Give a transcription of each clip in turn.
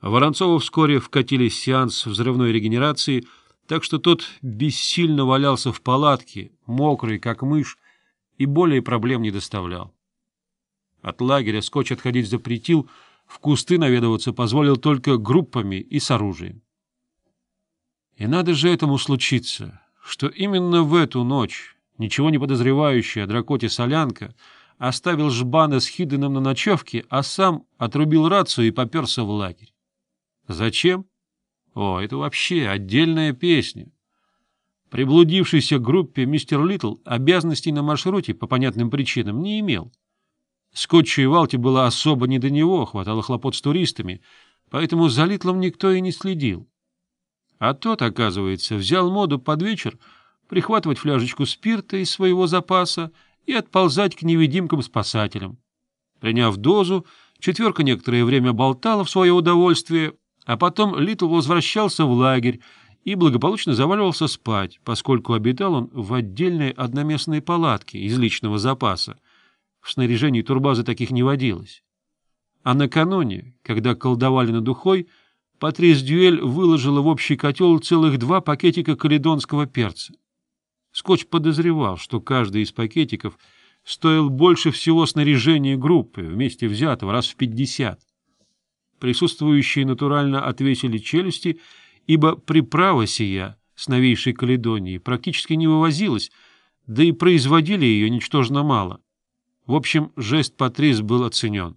Воронцову вскоре вкатили сеанс взрывной регенерации, так что тот бессильно валялся в палатке, мокрый, как мышь, и более проблем не доставлял. От лагеря скотч отходить запретил, в кусты наведываться позволил только группами и с оружием. И надо же этому случиться, что именно в эту ночь ничего не подозревающая Дракоти Солянка оставил жбана с Хиденом на ночевке, а сам отрубил рацию и поперся в лагерь. Зачем? О, это вообще отдельная песня. Приблудившийся группе мистер Литл обязанностей на маршруте по понятным причинам не имел. Скотчу и Валте было особо не до него, хватало хлопот с туристами, поэтому за Литлом никто и не следил. А тот, оказывается, взял моду под вечер прихватывать фляжечку спирта из своего запаса и отползать к невидимкам-спасателям. Приняв дозу, четверка некоторое время болтала в свое удовольствие, а потом Литл возвращался в лагерь и благополучно заваливался спать, поскольку обитал он в отдельной одноместной палатке из личного запаса. В снаряжении турбазы таких не водилось. А накануне, когда колдовали над духой, Патрис Дюэль выложила в общий котел целых два пакетика каледонского перца. Скотч подозревал, что каждый из пакетиков стоил больше всего снаряжения группы, вместе взятого раз в пятьдесят. Присутствующие натурально отвесили челюсти, ибо приправа сия с новейшей Каледонии практически не вывозилась, да и производили ее ничтожно мало. В общем, жест Патрис был оценен.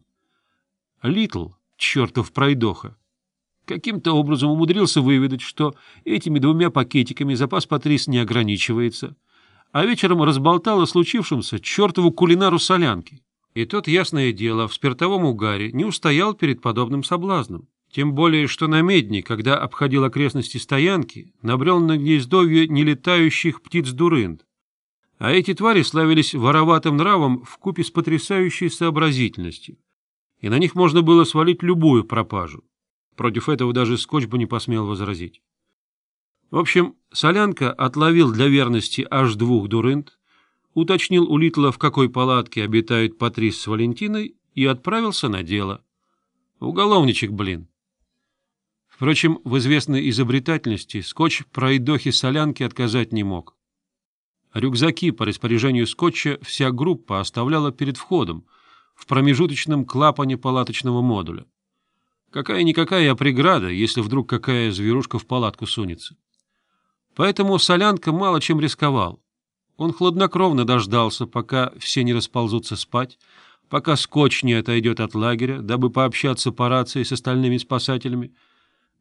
Литл, чертов пройдоха, каким-то образом умудрился выведать, что этими двумя пакетиками запас Патрис не ограничивается, а вечером разболтал о случившемся чертову кулинару солянки. И тот, ясное дело, в спиртовом угаре не устоял перед подобным соблазном. Тем более, что на намедни, когда обходил окрестности стоянки, набрел на гнездовье нелетающих птиц-дурынд. А эти твари славились вороватым нравом в купе с потрясающей сообразительностью. И на них можно было свалить любую пропажу. Против этого даже скотч бы не посмел возразить. В общем, Солянка отловил для верности аж двух дурынд, уточнил у Литла, в какой палатке обитают Патрис с Валентиной, и отправился на дело. Уголовничек, блин. Впрочем, в известной изобретательности скотч пройдохи солянки отказать не мог. Рюкзаки по распоряжению скотча вся группа оставляла перед входом, в промежуточном клапане палаточного модуля. Какая-никакая преграда, если вдруг какая зверушка в палатку сунется. Поэтому солянка мало чем рисковал. Он хладнокровно дождался, пока все не расползутся спать, пока скотч не отойдет от лагеря, дабы пообщаться по рации с остальными спасателями,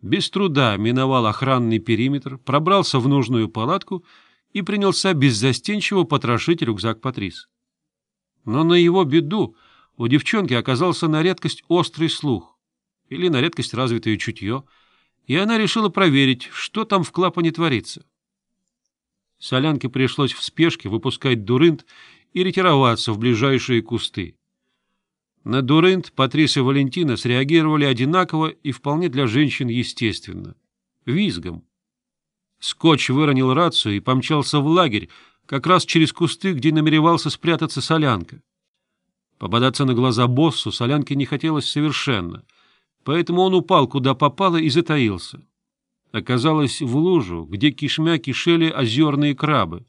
без труда миновал охранный периметр, пробрался в нужную палатку и принялся беззастенчиво потрошить рюкзак Патрис. Но на его беду у девчонки оказался на редкость острый слух или на редкость развитое чутье, и она решила проверить, что там в клапане творится. Солянке пришлось в спешке выпускать дурынт и ретироваться в ближайшие кусты. На дурынт Патрис и Валентина среагировали одинаково и вполне для женщин естественно — визгом. Скотч выронил рацию и помчался в лагерь, как раз через кусты, где намеревался спрятаться Солянка. Попадаться на глаза боссу Солянке не хотелось совершенно, поэтому он упал, куда попало, и затаился. — оказалась в лужу, где кишмя кишели озерные крабы,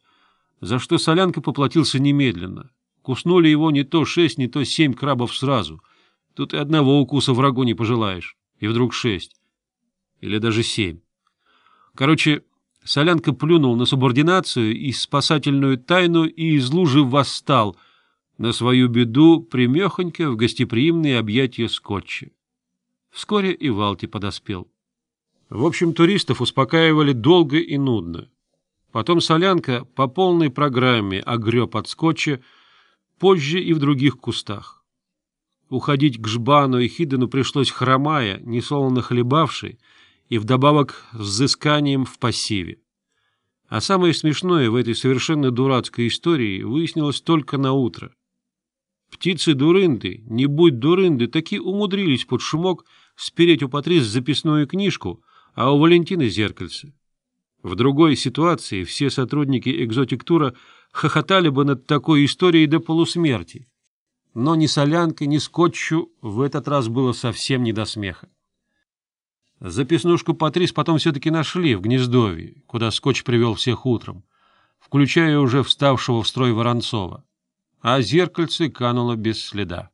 за что Солянка поплатился немедленно. Куснули его не то шесть, не то семь крабов сразу. Тут и одного укуса врагу не пожелаешь. И вдруг шесть. Или даже семь. Короче, Солянка плюнул на субординацию и спасательную тайну и из лужи восстал, на свою беду примехонько в гостеприимные объятия скотча. Вскоре и Валти подоспел. В общем, туристов успокаивали долго и нудно. Потом солянка по полной программе огреб от скотча, позже и в других кустах. Уходить к Жбану и Хидену пришлось хромая, несолоно хлебавшей, и вдобавок взысканием в пассиве. А самое смешное в этой совершенно дурацкой истории выяснилось только на утро. Птицы-дурынды, не будь дурынды, таки умудрились под шумок спереть у Патрис записную книжку — а у Валентины зеркальце. В другой ситуации все сотрудники экзотиктура хохотали бы над такой историей до полусмерти. Но ни солянкой, ни скотчу в этот раз было совсем не до смеха. Записнушку Патрис потом все-таки нашли в гнездовье, куда скотч привел всех утром, включая уже вставшего в строй Воронцова. А зеркальце кануло без следа.